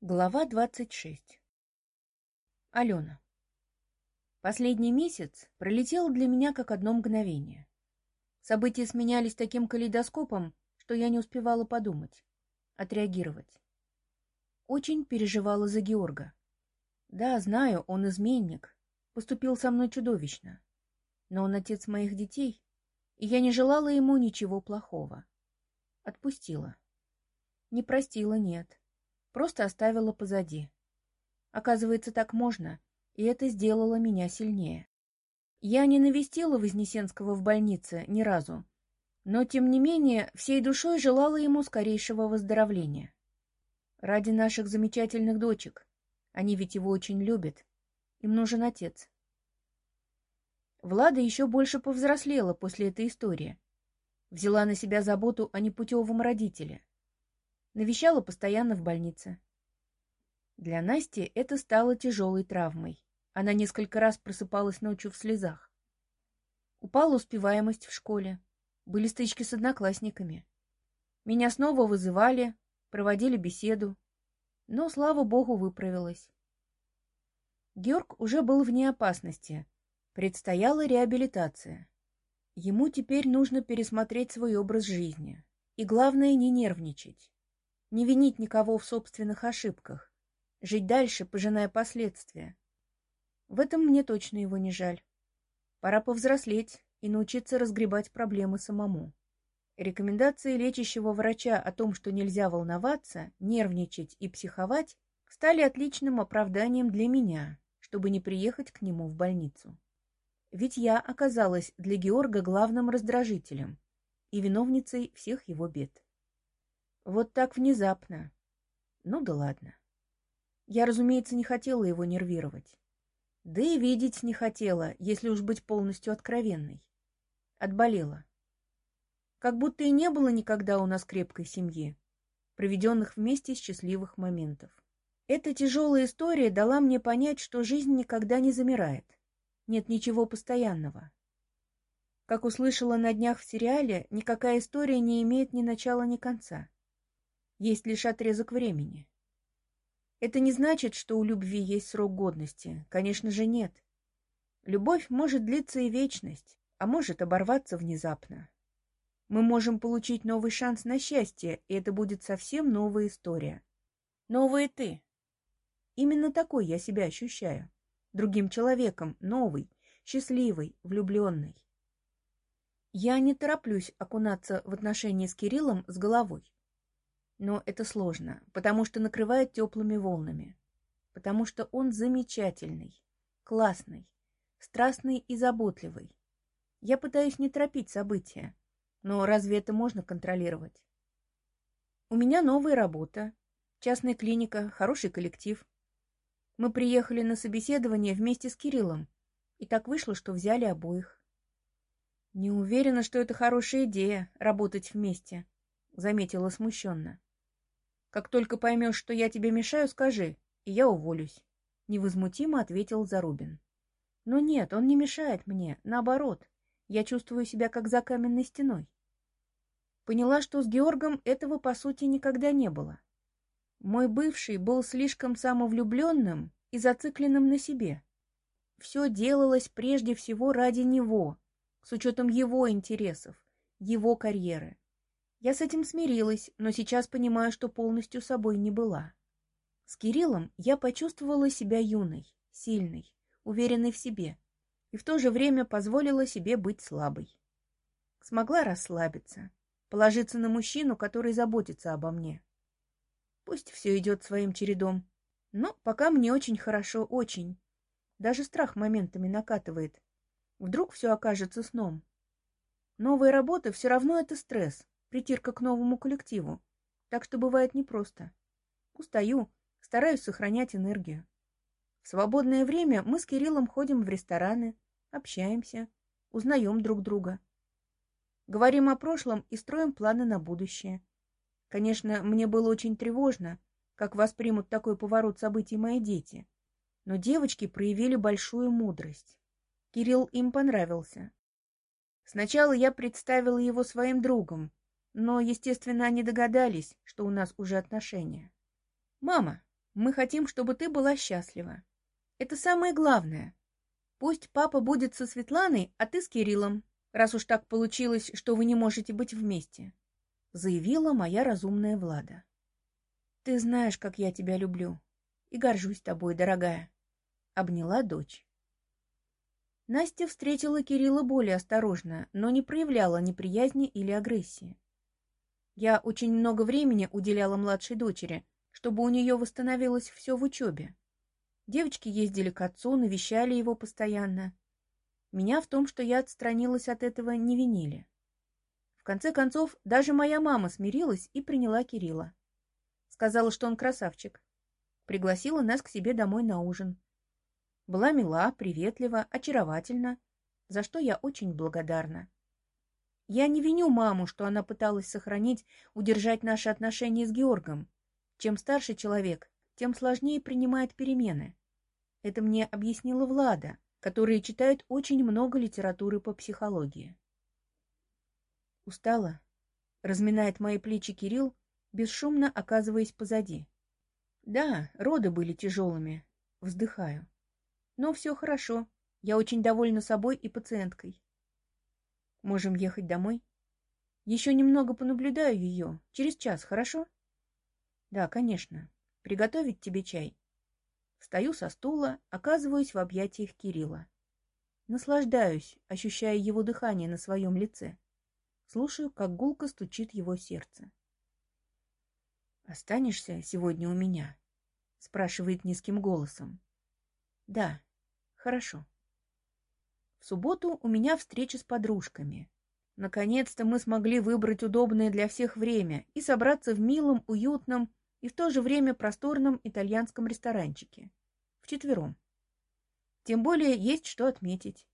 Глава 26. Алена. Последний месяц пролетел для меня как одно мгновение. События сменялись таким калейдоскопом, что я не успевала подумать, отреагировать. Очень переживала за Георга. Да, знаю, он изменник, поступил со мной чудовищно. Но он отец моих детей, и я не желала ему ничего плохого. Отпустила. Не простила, нет Просто оставила позади. Оказывается, так можно, и это сделало меня сильнее. Я не навестила Вознесенского в больнице ни разу, но, тем не менее, всей душой желала ему скорейшего выздоровления. Ради наших замечательных дочек. Они ведь его очень любят. Им нужен отец. Влада еще больше повзрослела после этой истории. Взяла на себя заботу о непутевом родителе. Навещала постоянно в больнице. Для Насти это стало тяжелой травмой. Она несколько раз просыпалась ночью в слезах. Упала успеваемость в школе. Были стычки с одноклассниками. Меня снова вызывали, проводили беседу. Но, слава богу, выправилась. Георг уже был вне опасности. Предстояла реабилитация. Ему теперь нужно пересмотреть свой образ жизни. И главное, не нервничать не винить никого в собственных ошибках, жить дальше, пожиная последствия. В этом мне точно его не жаль. Пора повзрослеть и научиться разгребать проблемы самому. Рекомендации лечащего врача о том, что нельзя волноваться, нервничать и психовать, стали отличным оправданием для меня, чтобы не приехать к нему в больницу. Ведь я оказалась для Георга главным раздражителем и виновницей всех его бед. Вот так внезапно. Ну да ладно. Я, разумеется, не хотела его нервировать. Да и видеть не хотела, если уж быть полностью откровенной. Отболела. Как будто и не было никогда у нас крепкой семьи, проведенных вместе счастливых моментов. Эта тяжелая история дала мне понять, что жизнь никогда не замирает. Нет ничего постоянного. Как услышала на днях в сериале, никакая история не имеет ни начала, ни конца. Есть лишь отрезок времени. Это не значит, что у любви есть срок годности. Конечно же, нет. Любовь может длиться и вечность, а может оборваться внезапно. Мы можем получить новый шанс на счастье, и это будет совсем новая история. Новая ты. Именно такой я себя ощущаю. Другим человеком, новый, счастливый, влюбленный. Я не тороплюсь окунаться в отношения с Кириллом с головой. Но это сложно, потому что накрывает теплыми волнами. Потому что он замечательный, классный, страстный и заботливый. Я пытаюсь не торопить события, но разве это можно контролировать? У меня новая работа, частная клиника, хороший коллектив. Мы приехали на собеседование вместе с Кириллом, и так вышло, что взяли обоих. Не уверена, что это хорошая идея — работать вместе, — заметила смущенно. Как только поймешь, что я тебе мешаю, скажи, и я уволюсь. Невозмутимо ответил Зарубин. Но нет, он не мешает мне, наоборот. Я чувствую себя как за каменной стеной. Поняла, что с Георгом этого, по сути, никогда не было. Мой бывший был слишком самовлюбленным и зацикленным на себе. Все делалось прежде всего ради него, с учетом его интересов, его карьеры. Я с этим смирилась, но сейчас понимаю, что полностью собой не была. С Кириллом я почувствовала себя юной, сильной, уверенной в себе, и в то же время позволила себе быть слабой. Смогла расслабиться, положиться на мужчину, который заботится обо мне. Пусть все идет своим чередом, но пока мне очень хорошо, очень. Даже страх моментами накатывает. Вдруг все окажется сном. Новая работа все равно это стресс, притирка к новому коллективу, так что бывает непросто. Устаю, стараюсь сохранять энергию. В свободное время мы с Кириллом ходим в рестораны, общаемся, узнаем друг друга. Говорим о прошлом и строим планы на будущее. Конечно, мне было очень тревожно, как воспримут такой поворот событий мои дети. Но девочки проявили большую мудрость. Кирилл им понравился. Сначала я представила его своим другом, но, естественно, они догадались, что у нас уже отношения. «Мама, Мы хотим, чтобы ты была счастлива. Это самое главное. Пусть папа будет со Светланой, а ты с Кириллом, раз уж так получилось, что вы не можете быть вместе, заявила моя разумная Влада. Ты знаешь, как я тебя люблю и горжусь тобой, дорогая, обняла дочь. Настя встретила Кирилла более осторожно, но не проявляла неприязни или агрессии. Я очень много времени уделяла младшей дочери, чтобы у нее восстановилось все в учебе. Девочки ездили к отцу, навещали его постоянно. Меня в том, что я отстранилась от этого, не винили. В конце концов, даже моя мама смирилась и приняла Кирилла. Сказала, что он красавчик. Пригласила нас к себе домой на ужин. Была мила, приветлива, очаровательна, за что я очень благодарна. Я не виню маму, что она пыталась сохранить, удержать наши отношения с Георгом. Чем старше человек, тем сложнее принимает перемены. Это мне объяснила Влада, которая читает очень много литературы по психологии. Устала? Разминает мои плечи Кирилл, бесшумно оказываясь позади. Да, роды были тяжелыми. Вздыхаю. Но все хорошо. Я очень довольна собой и пациенткой. Можем ехать домой? Еще немного понаблюдаю ее. Через час, хорошо? Да, конечно. Приготовить тебе чай? Встаю со стула, оказываюсь в объятиях Кирилла. Наслаждаюсь, ощущая его дыхание на своем лице. Слушаю, как гулко стучит его сердце. «Останешься сегодня у меня?» — спрашивает низким голосом. «Да, хорошо». В субботу у меня встреча с подружками. Наконец-то мы смогли выбрать удобное для всех время и собраться в милом, уютном и в то же время просторном итальянском ресторанчике. Вчетвером. Тем более есть что отметить.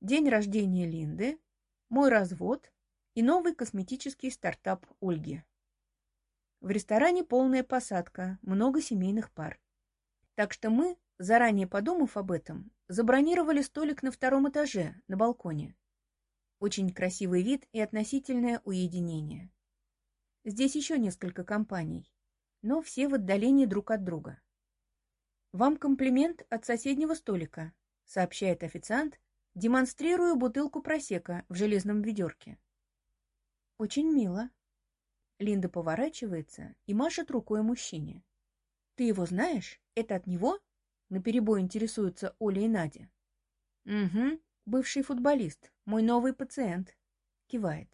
День рождения Линды, мой развод и новый косметический стартап Ольги. В ресторане полная посадка, много семейных пар. Так что мы, заранее подумав об этом, забронировали столик на втором этаже, на балконе. Очень красивый вид и относительное уединение. Здесь еще несколько компаний но все в отдалении друг от друга. «Вам комплимент от соседнего столика», — сообщает официант, демонстрируя бутылку просека в железном ведерке. «Очень мило». Линда поворачивается и машет рукой мужчине. «Ты его знаешь? Это от него?» — наперебой интересуются Оля и Надя. «Угу, бывший футболист, мой новый пациент», — кивает.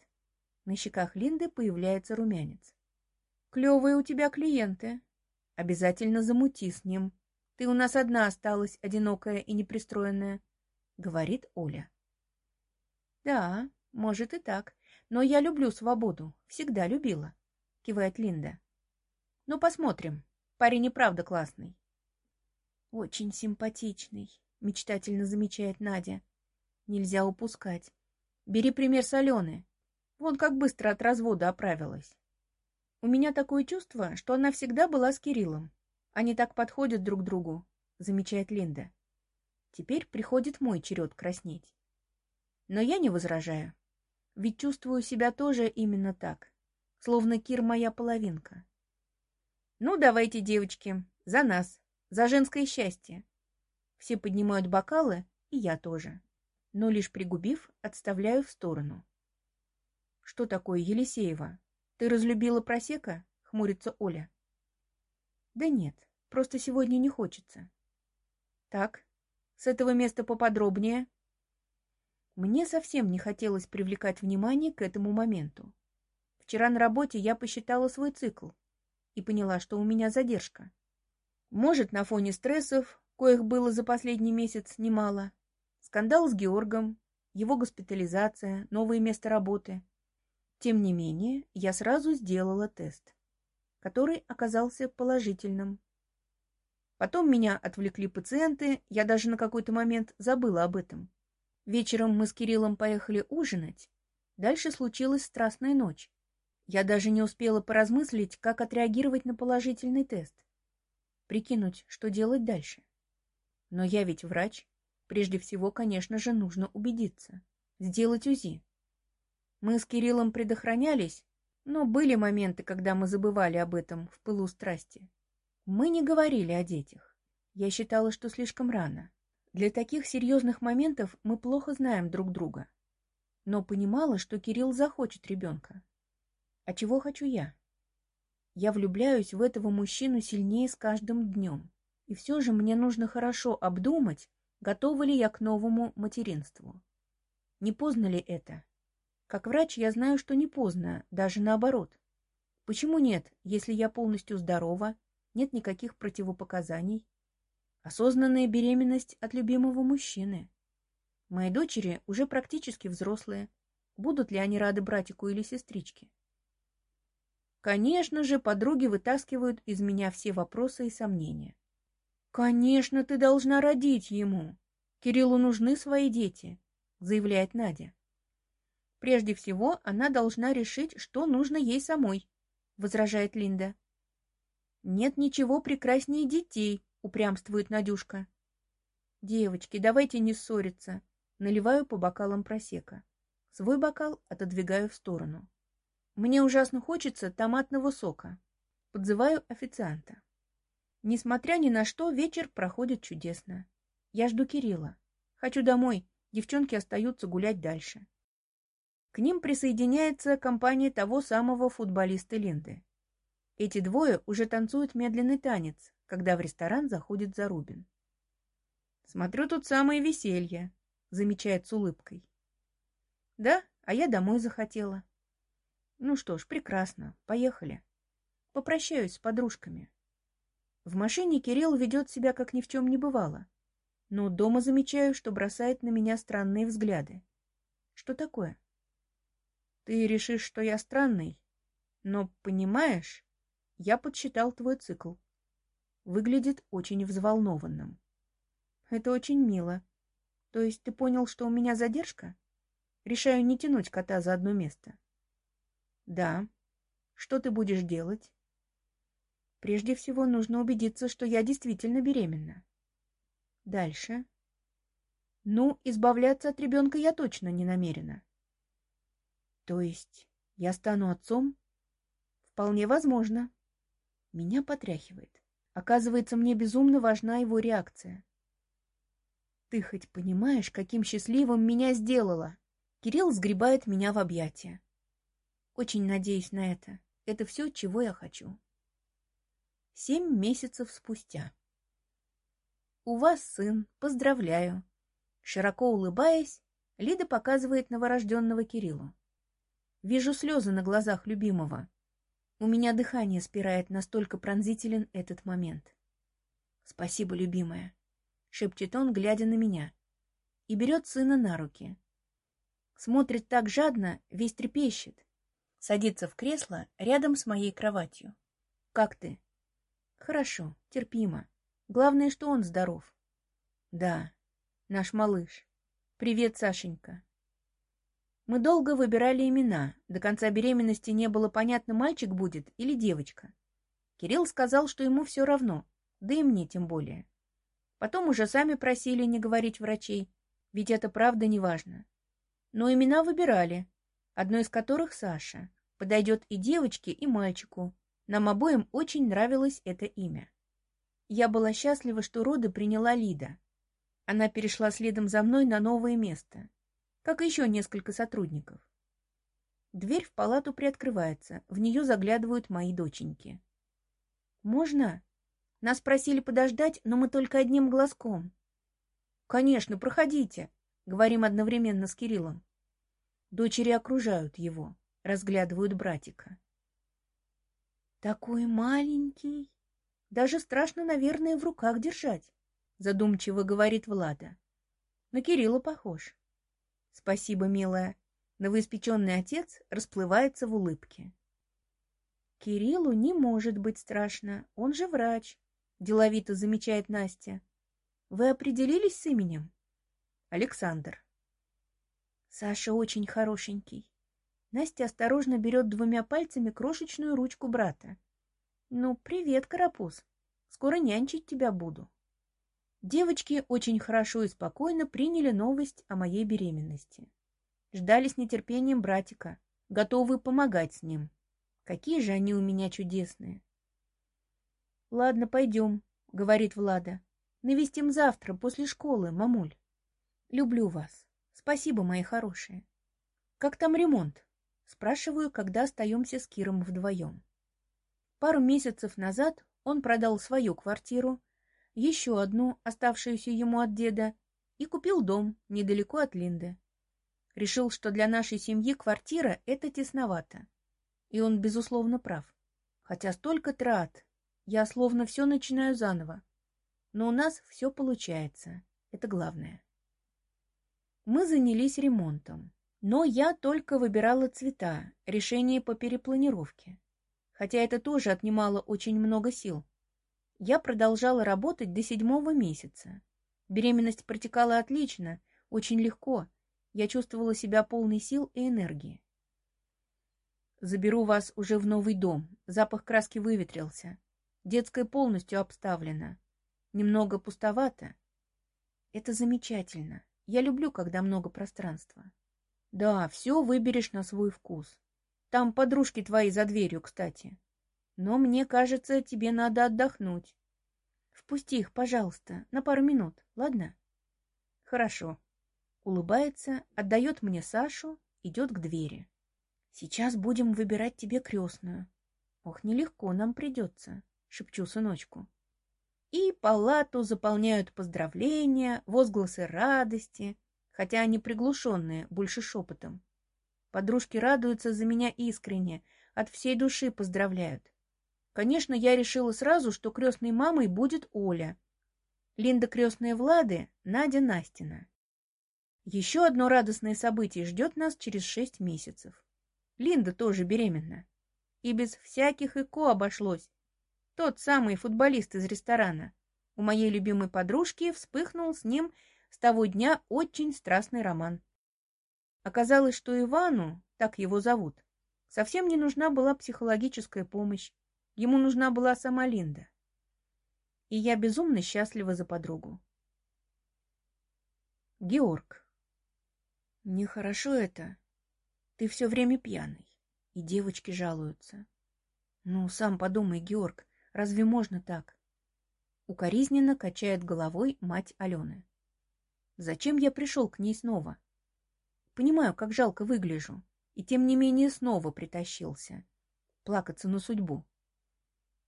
На щеках Линды появляется румянец. Клевые у тебя клиенты. Обязательно замути с ним. Ты у нас одна осталась, одинокая и непристроенная, — говорит Оля. Да, может и так, но я люблю свободу, всегда любила, — кивает Линда. Ну, посмотрим. Парень и правда классный. Очень симпатичный, — мечтательно замечает Надя. Нельзя упускать. Бери пример с Алены. Вон как быстро от развода оправилась. У меня такое чувство, что она всегда была с Кириллом. Они так подходят друг другу, замечает Линда. Теперь приходит мой черед краснеть. Но я не возражаю. Ведь чувствую себя тоже именно так. Словно Кир моя половинка. Ну, давайте, девочки, за нас, за женское счастье. Все поднимают бокалы, и я тоже. Но лишь пригубив, отставляю в сторону. Что такое Елисеева? Ты разлюбила просека? Хмурится Оля. Да нет, просто сегодня не хочется. Так, с этого места поподробнее. Мне совсем не хотелось привлекать внимание к этому моменту. Вчера на работе я посчитала свой цикл и поняла, что у меня задержка. Может, на фоне стрессов, коих было за последний месяц немало, скандал с Георгом, его госпитализация, новое место работы — тем не менее, я сразу сделала тест, который оказался положительным. Потом меня отвлекли пациенты, я даже на какой-то момент забыла об этом. Вечером мы с Кириллом поехали ужинать. Дальше случилась страстная ночь. Я даже не успела поразмыслить, как отреагировать на положительный тест. Прикинуть, что делать дальше. Но я ведь врач. Прежде всего, конечно же, нужно убедиться. Сделать УЗИ. Мы с Кириллом предохранялись, но были моменты, когда мы забывали об этом в пылу страсти. Мы не говорили о детях. Я считала, что слишком рано. Для таких серьезных моментов мы плохо знаем друг друга. Но понимала, что Кирилл захочет ребенка. А чего хочу я? Я влюбляюсь в этого мужчину сильнее с каждым днем. И все же мне нужно хорошо обдумать, готова ли я к новому материнству. Не поздно ли это? Как врач я знаю, что не поздно, даже наоборот. Почему нет, если я полностью здорова, нет никаких противопоказаний? Осознанная беременность от любимого мужчины. Мои дочери уже практически взрослые. Будут ли они рады братику или сестричке? Конечно же, подруги вытаскивают из меня все вопросы и сомнения. «Конечно, ты должна родить ему. Кириллу нужны свои дети», — заявляет Надя. «Прежде всего, она должна решить, что нужно ей самой», — возражает Линда. «Нет ничего прекраснее детей», упрямствует Надюшка. Девочки, давайте не ссориться. Наливаю по бокалам просека. Свой бокал отодвигаю в сторону. Мне ужасно хочется томатного сока. Подзываю официанта. Несмотря ни на что, вечер проходит чудесно. Я жду Кирилла. Хочу домой. Девчонки остаются гулять дальше. К ним присоединяется компания того самого футболиста Линды. Эти двое уже танцуют медленный танец, когда в ресторан заходит Зарубин. «Смотрю, тут самое веселье», — замечает с улыбкой. «Да, а я домой захотела». «Ну что ж, прекрасно, поехали. Попрощаюсь с подружками». В машине Кирилл ведет себя, как ни в чем не бывало. Но дома замечаю, что бросает на меня странные взгляды. Что такое? Ты решишь, что я странный, но, понимаешь, я подсчитал твой цикл выглядит очень взволнованным. Это очень мило. То есть ты понял, что у меня задержка? Решаю не тянуть кота за одно место. Да. Что ты будешь делать? Прежде всего нужно убедиться, что я действительно беременна. Дальше. Ну, избавляться от ребенка я точно не намерена. То есть я стану отцом? Вполне возможно. Меня потряхивает. Оказывается, мне безумно важна его реакция. Ты хоть понимаешь, каким счастливым меня сделала? Кирилл сгребает меня в объятия. Очень надеюсь на это. Это все, чего я хочу. Семь месяцев спустя. У вас сын, поздравляю. Широко улыбаясь, Лида показывает новорожденного Кириллу. Вижу слезы на глазах любимого. У меня дыхание спирает, настолько пронзителен этот момент. «Спасибо, любимая», — шепчет он, глядя на меня, и берет сына на руки. Смотрит так жадно, весь трепещет. Садится в кресло рядом с моей кроватью. «Как ты?» «Хорошо, терпимо. Главное, что он здоров». «Да, наш малыш. Привет, Сашенька. Мы долго выбирали имена. До конца беременности не было понятно, мальчик будет или девочка. Кирилл сказал, что ему все равно, да и мне тем более. Потом уже сами просили не говорить врачей, ведь это правда не важно. Но имена выбирали, одно из которых Саша. Подойдет и девочке, и мальчику. Нам обоим очень нравилось это имя. Я была счастлива, что роды приняла Лида. Она перешла следом за мной на новое место как еще несколько сотрудников. Дверь в палату приоткрывается, в нее заглядывают мои доченьки. «Можно?» Нас просили подождать, но мы только одним глазком. «Конечно, проходите», — говорим одновременно с Кириллом. Дочери окружают его, разглядывают братика. «Такой маленький! Даже страшно, наверное, в руках держать», — задумчиво говорит Влада. На Кирилла похож. Спасибо, милая. Новоиспеченный отец расплывается в улыбке. Кириллу не может быть страшно, он же врач, деловито замечает Настя. Вы определились с именем? Александр. Саша очень хорошенький. Настя осторожно берет двумя пальцами крошечную ручку брата. Ну, привет, карапуз. Скоро нянчить тебя буду. Девочки очень хорошо и спокойно приняли новость о моей беременности. Ждали с нетерпением братика, готовы помогать с ним. Какие же они у меня чудесные. Ладно, пойдем, говорит Влада. Навестим завтра, после школы, мамуль. Люблю вас. Спасибо, мои хорошие. Как там ремонт? Спрашиваю, когда остаемся с Киром вдвоем. Пару месяцев назад он продал свою квартиру, еще одну, оставшуюся ему от деда, и купил дом недалеко от Линды. Решил, что для нашей семьи квартира — это тесновато. И он, безусловно, прав. Хотя столько трат, я словно все начинаю заново. Но у нас все получается. Это главное. Мы занялись ремонтом. Но я только выбирала цвета, решение по перепланировке. Хотя это тоже отнимало очень много сил. Я продолжала работать до седьмого месяца. Беременность протекала отлично, очень легко. Я чувствовала себя полной сил и энергии. Заберу вас уже в новый дом. Запах краски выветрился. Детская полностью обставлена. Немного пустовато. Это замечательно. Я люблю, когда много пространства. Да, все выберешь на свой вкус. Там подружки твои за дверью, кстати. Но мне кажется, тебе надо отдохнуть. Впусти их, пожалуйста, на пару минут, ладно? Хорошо. Улыбается, отдает мне Сашу, идет к двери. Сейчас будем выбирать тебе крестную. Ох, нелегко нам придется, шепчу сыночку. И палату заполняют поздравления, возгласы радости, хотя они приглушенные, больше шепотом. Подружки радуются за меня искренне, от всей души поздравляют. Конечно, я решила сразу, что крестной мамой будет Оля. Линда крестная Влады, Надя Настина. Еще одно радостное событие ждет нас через шесть месяцев. Линда тоже беременна. И без всяких ЭКО обошлось. Тот самый футболист из ресторана. У моей любимой подружки вспыхнул с ним с того дня очень страстный роман. Оказалось, что Ивану, так его зовут, совсем не нужна была психологическая помощь. Ему нужна была сама Линда. И я безумно счастлива за подругу. Георг. Нехорошо это. Ты все время пьяный. И девочки жалуются. Ну, сам подумай, Георг, разве можно так? Укоризненно качает головой мать Алены. Зачем я пришел к ней снова? Понимаю, как жалко выгляжу, и тем не менее снова притащился. Плакаться на судьбу.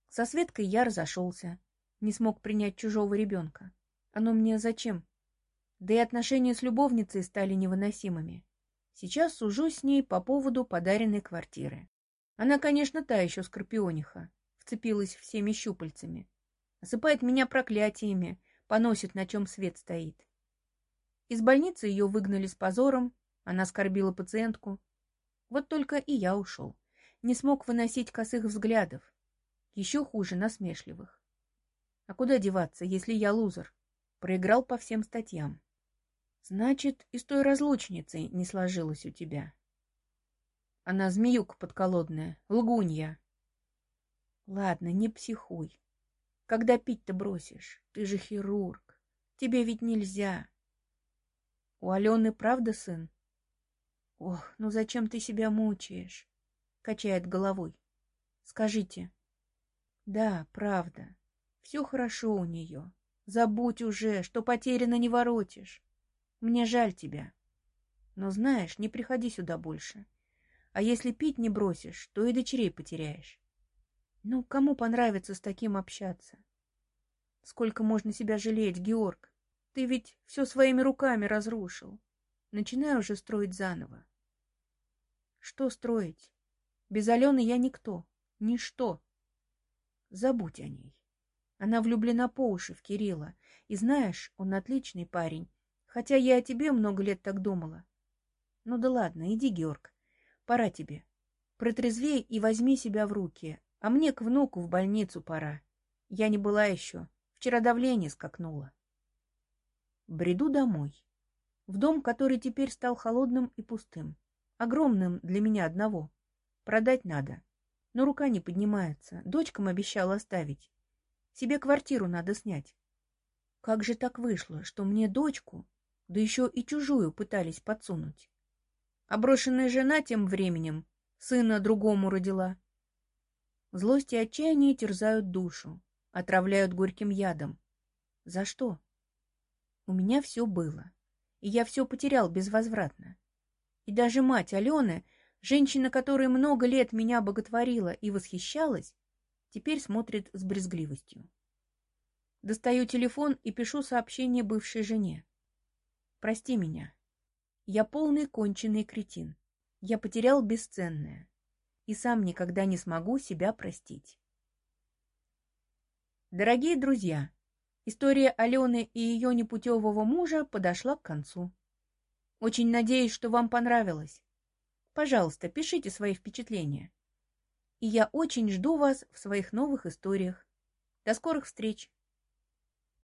Со Светкой я разошелся, не смог принять чужого ребенка. Оно мне зачем? Да и отношения с любовницей стали невыносимыми. Сейчас сужусь с ней по поводу подаренной квартиры. Она, конечно, та еще скорпиониха, вцепилась всеми щупальцами. Осыпает меня проклятиями, поносит, на чем свет стоит. Из больницы ее выгнали с позором, она скорбила пациентку. Вот только и я ушел. Не смог выносить косых взглядов. Еще хуже насмешливых. А куда деваться, если я лузер? Проиграл по всем статьям. Значит, и с той разлучницей не сложилось у тебя. Она змеюка подколодная, лгунья. Ладно, не психуй. Когда пить-то бросишь? Ты же хирург. Тебе ведь нельзя. У Алены правда сын? Ох, ну зачем ты себя мучаешь? Качает головой. Скажите. Да, правда. Все хорошо у нее. Забудь уже, что потеряно не воротишь. Мне жаль тебя. Но знаешь, не приходи сюда больше. А если пить не бросишь, то и дочерей потеряешь. Ну, кому понравится с таким общаться? Сколько можно себя жалеть, Георг? Ты ведь все своими руками разрушил. Начинай уже строить заново. Что строить? Без Алены я никто, ничто. Забудь о ней. Она влюблена по уши в Кирилла. И знаешь, он отличный парень. Хотя я о тебе много лет так думала. Ну да ладно, иди, Георг. Пора тебе. Протрезвей и возьми себя в руки. А мне к внуку в больницу пора. Я не была еще. Вчера давление скакнуло. Бреду домой. В дом, который теперь стал холодным и пустым. Огромным для меня одного. Продать надо. Но рука не поднимается. Дочкам обещал оставить. Себе квартиру надо снять. Как же так вышло, что мне дочку, да еще и чужую пытались подсунуть? А брошенная жена тем временем сына другому родила. Злость и отчаяние терзают душу, отравляют горьким ядом. За что? У меня все было, и я все потерял безвозвратно. И даже мать Алены, женщина, которая много лет меня боготворила и восхищалась, теперь смотрит с брезгливостью. Достаю телефон и пишу сообщение бывшей жене. «Прости меня. Я полный конченый кретин. Я потерял бесценное. И сам никогда не смогу себя простить». Дорогие друзья, история Алены и ее непутевого мужа подошла к концу. Очень надеюсь, что вам понравилось. Пожалуйста, пишите свои впечатления. И я очень жду вас в своих новых историях. До скорых встреч!